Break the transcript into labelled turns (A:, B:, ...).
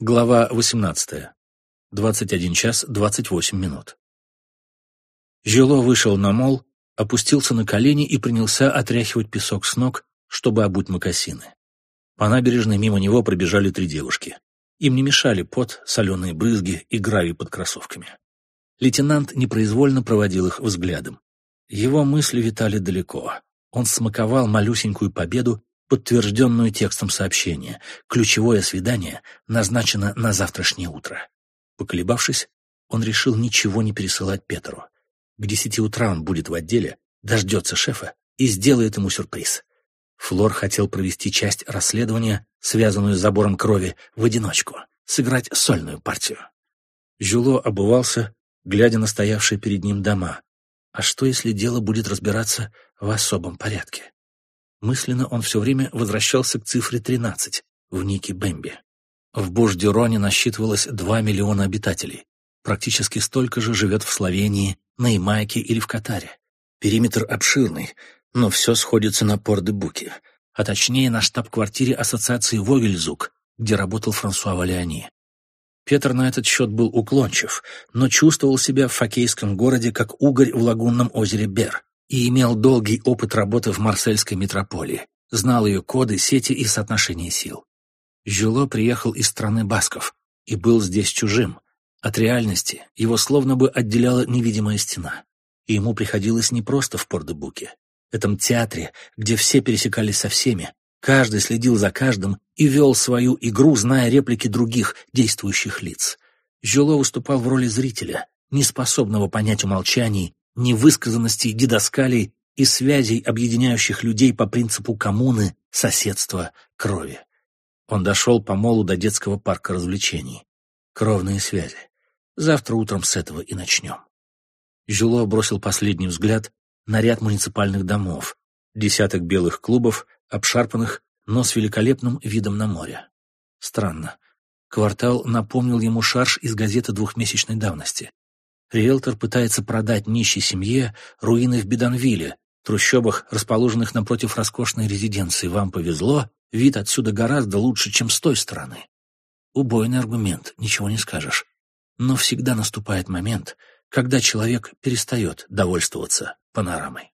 A: Глава 18. 21 час 28 минут. Жило вышел на мол, опустился на колени и принялся отряхивать песок с ног, чтобы обуть мокасины. По набережной мимо него пробежали три девушки. Им не мешали пот, соленые брызги и гравий под кроссовками. Лейтенант непроизвольно проводил их взглядом. Его мысли витали далеко. Он смаковал малюсенькую победу подтвержденную текстом сообщения. Ключевое свидание назначено на завтрашнее утро. Поколебавшись, он решил ничего не пересылать Петру. К десяти утра он будет в отделе, дождется шефа и сделает ему сюрприз. Флор хотел провести часть расследования, связанную с забором крови, в одиночку, сыграть сольную партию. Жюло обувался, глядя на стоявшие перед ним дома. А что, если дело будет разбираться в особом порядке? Мысленно он все время возвращался к цифре 13 в нике Бэмби. В Буш-Дюроне насчитывалось 2 миллиона обитателей. Практически столько же живет в Словении, на Ямайке или в Катаре. Периметр обширный, но все сходится на Пор-де-Буке, а точнее на штаб-квартире ассоциации Вогельзук, где работал Франсуа Валиани. Петр на этот счет был уклончив, но чувствовал себя в фокейском городе как угорь в лагунном озере Бер и имел долгий опыт работы в марсельской метрополии, знал ее коды, сети и соотношения сил. Жюло приехал из страны басков и был здесь чужим. От реальности его словно бы отделяла невидимая стена. И ему приходилось не просто в Пордебуке, этом театре, где все пересекались со всеми, каждый следил за каждым и вел свою игру, зная реплики других действующих лиц. Жюло выступал в роли зрителя, неспособного понять умолчаний невысказанностей дидаскалий и связей, объединяющих людей по принципу коммуны, соседства, крови. Он дошел по молу до детского парка развлечений. Кровные связи. Завтра утром с этого и начнем. Жюло бросил последний взгляд на ряд муниципальных домов, десяток белых клубов, обшарпанных, но с великолепным видом на море. Странно. Квартал напомнил ему шарж из газеты двухмесячной давности. Риэлтор пытается продать нищей семье руины в Беданвилле, трущобах, расположенных напротив роскошной резиденции. Вам повезло, вид отсюда гораздо лучше, чем с той стороны. Убойный аргумент, ничего не скажешь. Но всегда наступает момент, когда человек перестает довольствоваться панорамой.